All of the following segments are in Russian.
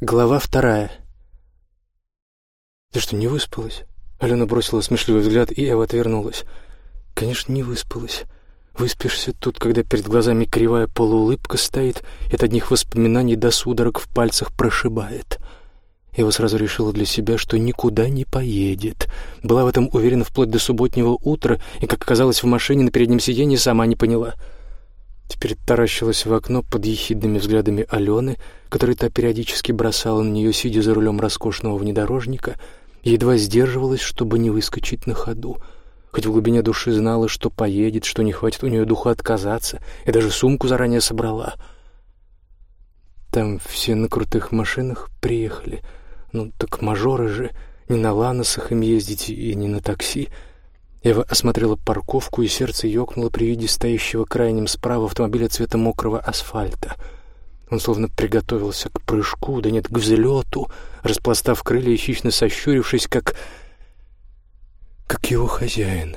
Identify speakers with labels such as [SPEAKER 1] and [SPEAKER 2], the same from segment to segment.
[SPEAKER 1] Глава вторая. «Ты что, не выспалась?» Алена бросила смешливый взгляд, и Эва отвернулась. «Конечно, не выспалась. Выспишься тут, когда перед глазами кривая полуулыбка стоит, и от одних воспоминаний до судорог в пальцах прошибает». Ева сразу решила для себя, что никуда не поедет. Была в этом уверена вплоть до субботнего утра, и, как оказалось, в машине на переднем сиденье сама не поняла — Теперь таращилась в окно под ехидными взглядами Алены, который та периодически бросала на нее, сидя за рулем роскошного внедорожника, едва сдерживалась, чтобы не выскочить на ходу. Хоть в глубине души знала, что поедет, что не хватит у нее духу отказаться, и даже сумку заранее собрала. Там все на крутых машинах приехали. Ну, так мажоры же, не на ланосах им ездить и не на такси — Ева осмотрела парковку, и сердце ёкнуло при виде стоящего крайним справа автомобиля цвета мокрого асфальта. Он словно приготовился к прыжку, да нет, к взлету, распластав крылья и хищно сощурившись, как... как его хозяин.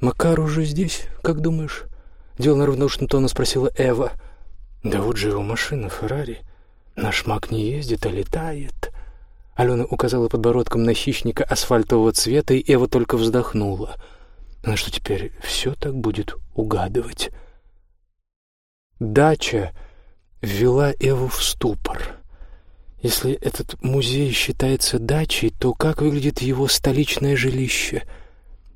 [SPEAKER 1] «Макар уже здесь, как думаешь?» — деланно равнодушным тоном спросила Эва. «Да вот же его машина, Феррари. Наш маг не ездит, а летает». Алена указала подбородком на хищника асфальтового цвета, и Эва только вздохнула. Она что, теперь все так будет угадывать? Дача ввела Эву в ступор. Если этот музей считается дачей, то как выглядит его столичное жилище?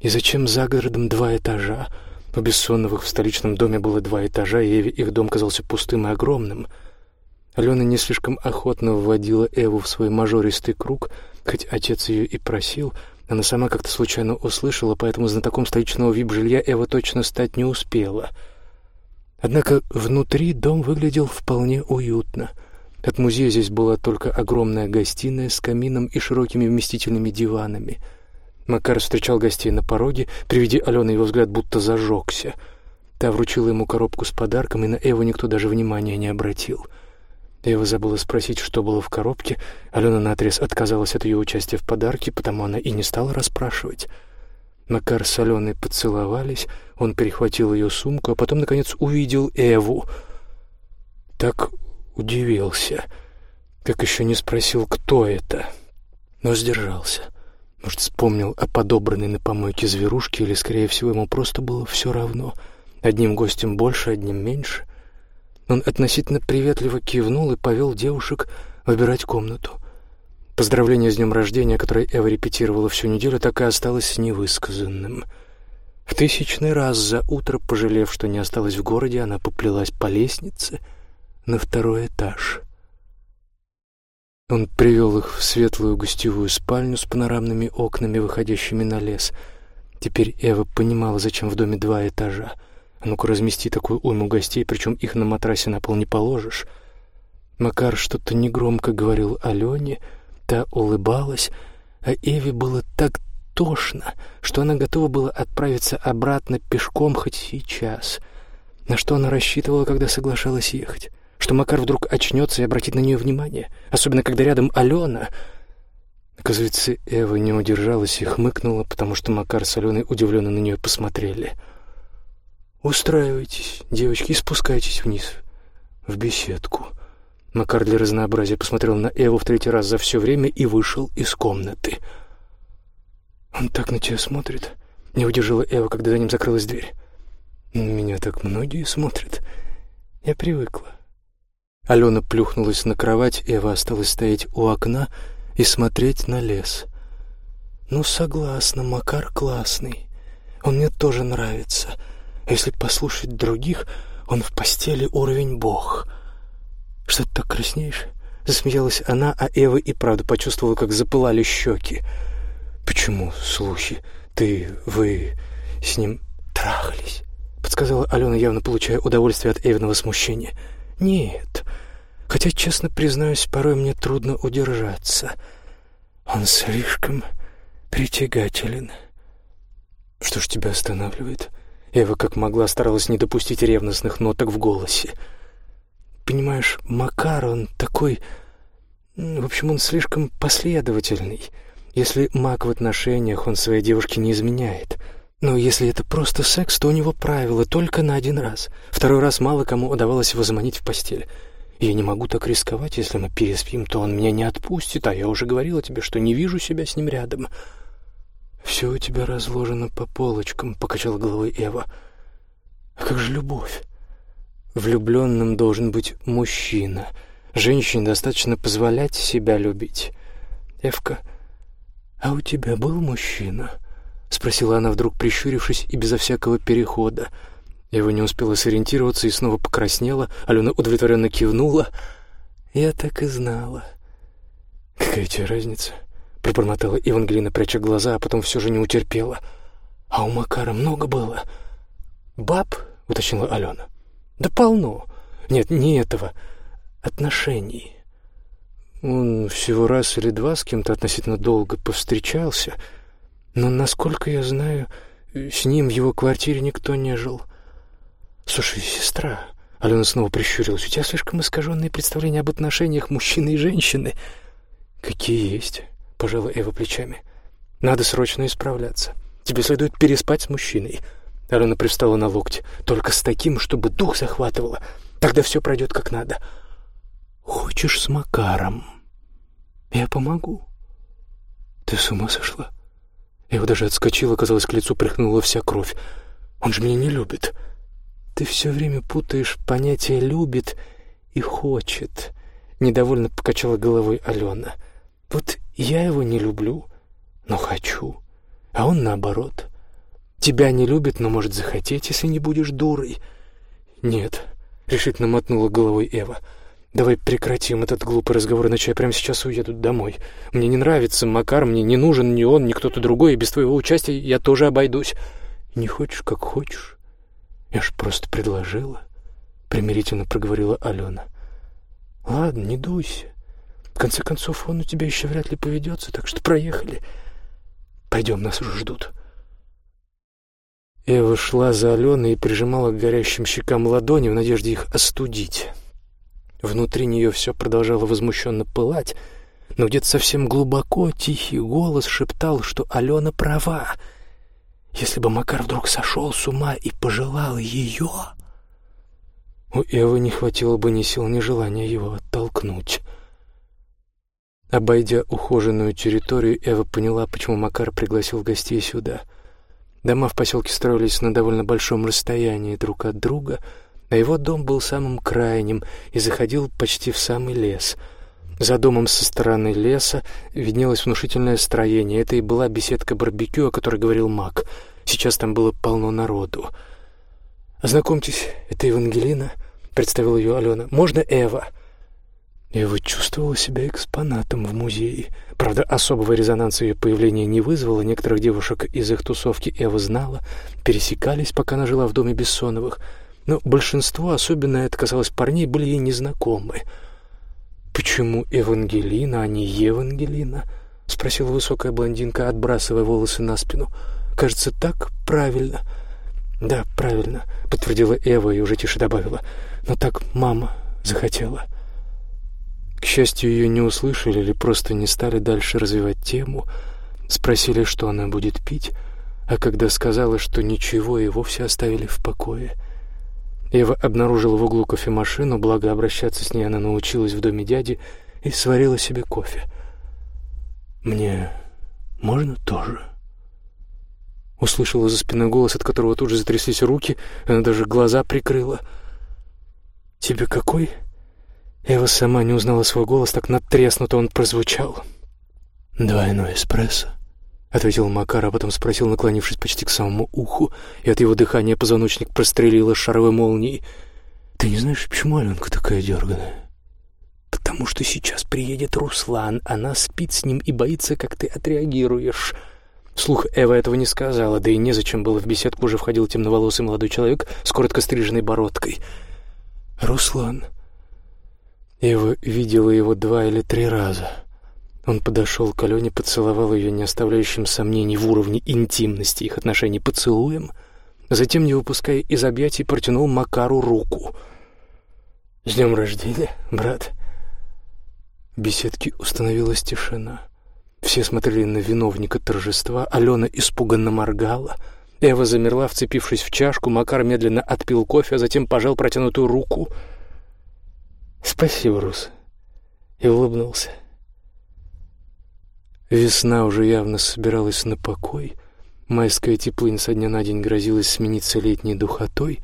[SPEAKER 1] И зачем за городом два этажа? У Бессоновых в столичном доме было два этажа, и Эве их дом казался пустым и огромным — Алена не слишком охотно вводила Эву в свой мажористый круг, хоть отец ее и просил, она сама как-то случайно услышала, поэтому знатоком столичного вип-жилья Эва точно стать не успела. Однако внутри дом выглядел вполне уютно. От музея здесь была только огромная гостиная с камином и широкими вместительными диванами. Макар встречал гостей на пороге, при виде Алены его взгляд будто зажегся. Та вручила ему коробку с подарком, и на Эву никто даже внимания не обратил — Ева забыла спросить, что было в коробке. Алена наотрез отказалась от ее участия в подарке, потому она и не стала расспрашивать. Макар с Аленой поцеловались, он перехватил ее сумку, а потом, наконец, увидел Эву. Так удивился, как еще не спросил, кто это, но сдержался. Может, вспомнил о подобранной на помойке зверушке, или, скорее всего, ему просто было все равно. Одним гостем больше, одним меньше. Он относительно приветливо кивнул и повел девушек выбирать комнату. Поздравление с днем рождения, которое Эва репетировала всю неделю, так и осталось невысказанным. В тысячный раз за утро, пожалев, что не осталась в городе, она поплелась по лестнице на второй этаж. Он привел их в светлую гостевую спальню с панорамными окнами, выходящими на лес. Теперь Эва понимала, зачем в доме два этажа — а ну-ка размести такую уйму гостей, причем их на матрасе на пол не положишь. Макар что-то негромко говорил Алене, та улыбалась, а Эве было так тошно, что она готова была отправиться обратно пешком хоть сейчас. На что она рассчитывала, когда соглашалась ехать? Что Макар вдруг очнется и обратит на нее внимание, особенно когда рядом Алена. Оказывается, Эва не удержалась и хмыкнула, потому что Макар с Аленой удивленно на нее посмотрели — «Устраивайтесь, девочки, и спускайтесь вниз, в беседку». Макар для разнообразия посмотрел на Эву в третий раз за все время и вышел из комнаты. «Он так на тебя смотрит», — не удержала Эва, когда за ним закрылась дверь. «На меня так многие смотрят. Я привыкла». Алена плюхнулась на кровать, Эва осталась стоять у окна и смотреть на лес. «Ну, согласна, Макар классный. Он мне тоже нравится». Если послушать других, он в постели уровень бог. Что ты так краснеешь? Засмеялась она, а Эва и правда почувствовала, как запылали щеки. Почему слухи? Ты, вы с ним трахались? Подсказала Алена, явно получая удовольствие от Эвиного смущения. Нет. Хотя, честно признаюсь, порой мне трудно удержаться. Он слишком притягателен. Что ж тебя останавливает? Эва как могла старалась не допустить ревностных ноток в голосе. «Понимаешь, Макар, он такой... В общем, он слишком последовательный. Если маг в отношениях, он своей девушке не изменяет. Но если это просто секс, то у него правила только на один раз. Второй раз мало кому удавалось его заманить в постель. Я не могу так рисковать, если мы переспим, то он меня не отпустит, а я уже говорила тебе, что не вижу себя с ним рядом. «Все у тебя разложено по полочкам», — покачала головой Эва. «А как же любовь?» «Влюбленным должен быть мужчина. Женщине достаточно позволять себя любить. Эвка, а у тебя был мужчина?» — спросила она вдруг, прищурившись и безо всякого перехода. Его не успела сориентироваться и снова покраснела. Алена удовлетворенно кивнула. «Я так и знала». «Какая тебе разница?» — пробормотала Евангелина, пряча глаза, а потом все же не утерпела. «А у Макара много было». «Баб?» — уточнила Алена. «Да полно. Нет, не этого. Отношений». Он всего раз или два с кем-то относительно долго повстречался, но, насколько я знаю, с ним в его квартире никто не жил. «Слушай, сестра...» — Алена снова прищурилась. «У тебя слишком искаженные представления об отношениях мужчины и женщины». «Какие есть?» — пожала Эва плечами. «Надо срочно исправляться. Тебе следует переспать с мужчиной». Алена привстала на локте. «Только с таким, чтобы дух захватывало. Тогда все пройдет как надо». «Хочешь с Макаром?» «Я помогу». «Ты с ума сошла?» Эва даже отскочила, казалось, к лицу прихнула вся кровь. «Он же меня не любит». Ты все время путаешь понятия «любит» и «хочет», — недовольно покачала головой Алена. Вот я его не люблю, но хочу, а он наоборот. Тебя не любит, но может захотеть, если не будешь дурой. Нет, — решительно мотнула головой Эва. Давай прекратим этот глупый разговор, иначе я прямо сейчас уеду домой. Мне не нравится Макар, мне не нужен ни он, ни кто-то другой, и без твоего участия я тоже обойдусь. Не хочешь, как хочешь. Я ж просто предложила, примирительно проговорила Алена. Ладно, не дуйся. Конце концов, он у тебя еще вряд ли поведется, так что проехали. Пойдем, нас уже ждут. Эва шла за Аленой и прижимала к горящим щекам ладони в надежде их остудить. Внутри нее все продолжало возмущенно пылать, но где-то совсем глубоко тихий голос шептал, что Алена права — если бы Макар вдруг сошел с ума и пожелал ее... У Эвы не хватило бы ни сил, ни желания его оттолкнуть. Обойдя ухоженную территорию, Эва поняла, почему Макар пригласил гостей сюда. Дома в поселке строились на довольно большом расстоянии друг от друга, а его дом был самым крайним и заходил почти в самый лес. За домом со стороны леса виднелось внушительное строение. Это и была беседка барбекю, о которой говорил Мак — Сейчас там было полно народу. «Ознакомьтесь, это Евангелина», — представила ее Алена. «Можно Эва?» Эва чувствовала себя экспонатом в музее. Правда, особого резонанса ее появление не вызвало. Некоторых девушек из их тусовки Эва знала, пересекались, пока она жила в доме Бессоновых. Но большинство, особенно это касалось парней, были ей незнакомы. «Почему Евангелина, а не Евангелина?» — спросила высокая блондинка, отбрасывая волосы на спину. Кажется, так правильно. Да, правильно, подтвердила Эва и уже тише добавила. Но так мама захотела. К счастью, ее не услышали или просто не стали дальше развивать тему. Спросили, что она будет пить, а когда сказала, что ничего, и вовсе оставили в покое. Ева обнаружила в углу кофемашину, благо обращаться с ней она научилась в доме дяди, и сварила себе кофе. «Мне можно тоже?» Услышала за спиной голос, от которого тут же затряслись руки, она даже глаза прикрыла. «Тебе какой?» Эва сама не узнала свой голос, так надтреснуто он прозвучал. «Двойной эспрессо», — ответил Макар, а потом спросил, наклонившись почти к самому уху, и от его дыхания позвоночник прострелило шаровой молнией. «Ты не знаешь, почему Аленка такая дерганая?» «Потому что сейчас приедет Руслан, она спит с ним и боится, как ты отреагируешь». Слух Эва этого не сказала, да и незачем было в беседку уже входил темноволосый молодой человек с коротко стриженной бородкой. «Руслан». Эва видела его два или три раза. Он подошел к Алене, поцеловал ее, не оставляющим сомнений в уровне интимности их отношений поцелуем, затем, не выпуская из объятий, протянул Макару руку. «С днем рождения, брат!» В беседке установилась тишина. Все смотрели на виновника торжества, Алена испуганно моргала. Эва замерла, вцепившись в чашку, Макар медленно отпил кофе, а затем пожал протянутую руку. «Спасибо, Рус», и улыбнулся. Весна уже явно собиралась на покой, майская теплынь со дня на день грозилась смениться летней духотой,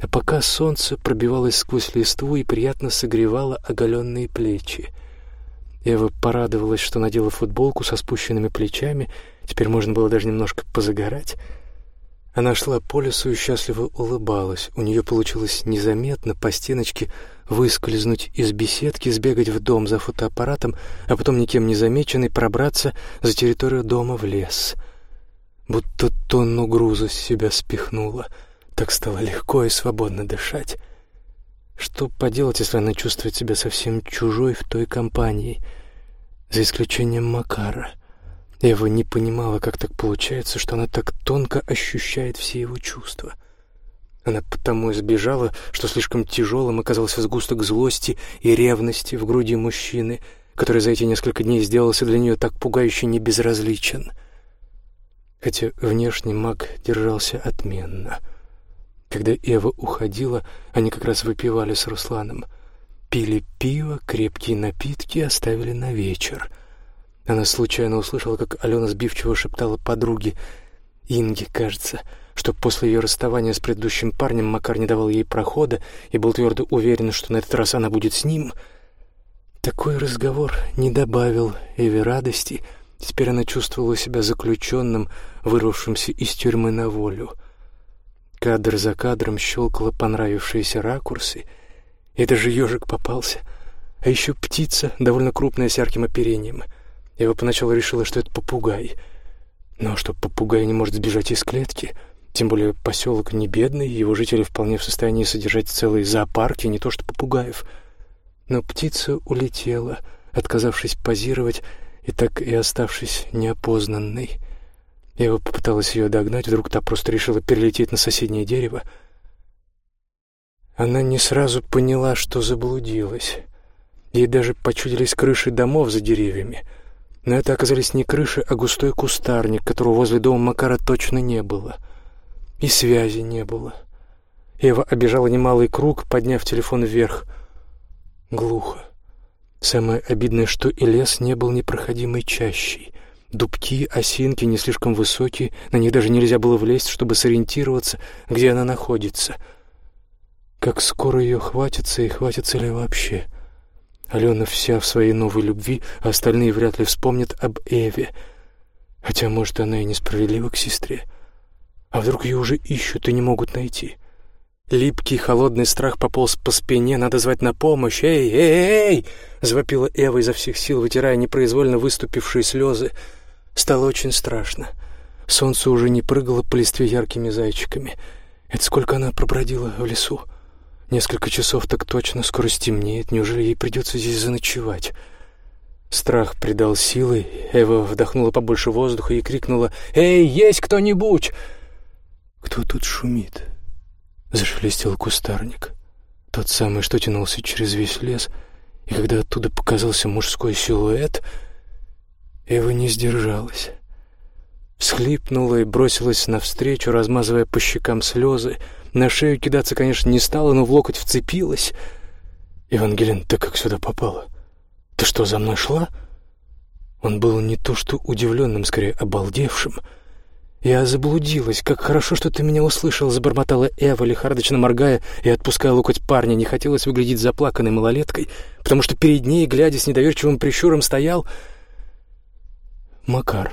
[SPEAKER 1] а пока солнце пробивалось сквозь листву и приятно согревало оголенные плечи. Эва порадовалась, что надела футболку со спущенными плечами, теперь можно было даже немножко позагорать — она шла по лесу и счастливо улыбалась. У нее получилось незаметно по стеночке выскользнуть из беседки, сбегать в дом за фотоаппаратом, а потом никем не замеченной пробраться за территорию дома в лес. Будто тонну груза с себя спихнула. Так стало легко и свободно дышать. Что поделать, если она чувствует себя совсем чужой в той компании, за исключением Макара — Эва не понимала, как так получается, что она так тонко ощущает все его чувства. Она потому и сбежала, что слишком тяжелым оказался сгусток злости и ревности в груди мужчины, который за эти несколько дней сделался для нее так пугающе небезразличен. Хотя внешне маг держался отменно. Когда Эва уходила, они как раз выпивали с Русланом. Пили пиво, крепкие напитки оставили на вечер — она случайно услышала, как Алена сбивчиво шептала подруге, Инге, кажется, что после ее расставания с предыдущим парнем Макар не давал ей прохода и был твердо уверен, что на этот раз она будет с ним. Такой разговор не добавил Эве радости. Теперь она чувствовала себя заключенным, вырвавшимся из тюрьмы на волю. Кадр за кадром щелкало понравившиеся ракурсы, и даже ежик попался, а еще птица, довольно крупная, с ярким оперением — я поначалу решила, что это попугай. Но что попугай не может сбежать из клетки, тем более поселок не бедный, его жители вполне в состоянии содержать целые зоопарки, не то что попугаев. Но птица улетела, отказавшись позировать и так и оставшись неопознанной. Я попыталась ее догнать, вдруг та просто решила перелететь на соседнее дерево. Она не сразу поняла, что заблудилась. Ей даже почудились крыши домов за деревьями — но это оказались не крыши, а густой кустарник, которого возле дома Макара точно не было. И связи не было. Ева обежала немалый круг, подняв телефон вверх. Глухо. Самое обидное, что и лес не был непроходимой чащей. Дубки, осинки не слишком высокие, на них даже нельзя было влезть, чтобы сориентироваться, где она находится. Как скоро ее хватится и хватится ли вообще — Алена вся в своей новой любви, а остальные вряд ли вспомнят об Эве. Хотя, может, она и несправедлива к сестре. А вдруг ее уже ищут и не могут найти? Липкий холодный страх пополз по спине, надо звать на помощь. «Эй, эй, эй!» — завопила Эва изо всех сил, вытирая непроизвольно выступившие слезы. Стало очень страшно. Солнце уже не прыгало по листве яркими зайчиками. Это сколько она пробродила в лесу? Несколько часов так точно, скоро стемнеет. Неужели ей придется здесь заночевать? Страх придал силы. Эва вдохнула побольше воздуха и крикнула «Эй, есть кто-нибудь!» «Кто тут шумит?» Зашелестел кустарник. Тот самый, что тянулся через весь лес. И когда оттуда показался мужской силуэт, Эва не сдержалась. Всхлипнула и бросилась навстречу, размазывая по щекам слезы, на шею кидаться, конечно, не стала, но в локоть вцепилась. «Евангелин, ты как сюда попала? Ты что, за мной шла?» Он был не то что удивленным, скорее обалдевшим. «Я заблудилась. Как хорошо, что ты меня услышал», — забормотала Эва, лихорадочно моргая и отпуская локоть парня. Не хотелось выглядеть заплаканной малолеткой, потому что перед ней, глядя с недоверчивым прищуром, стоял... Макар.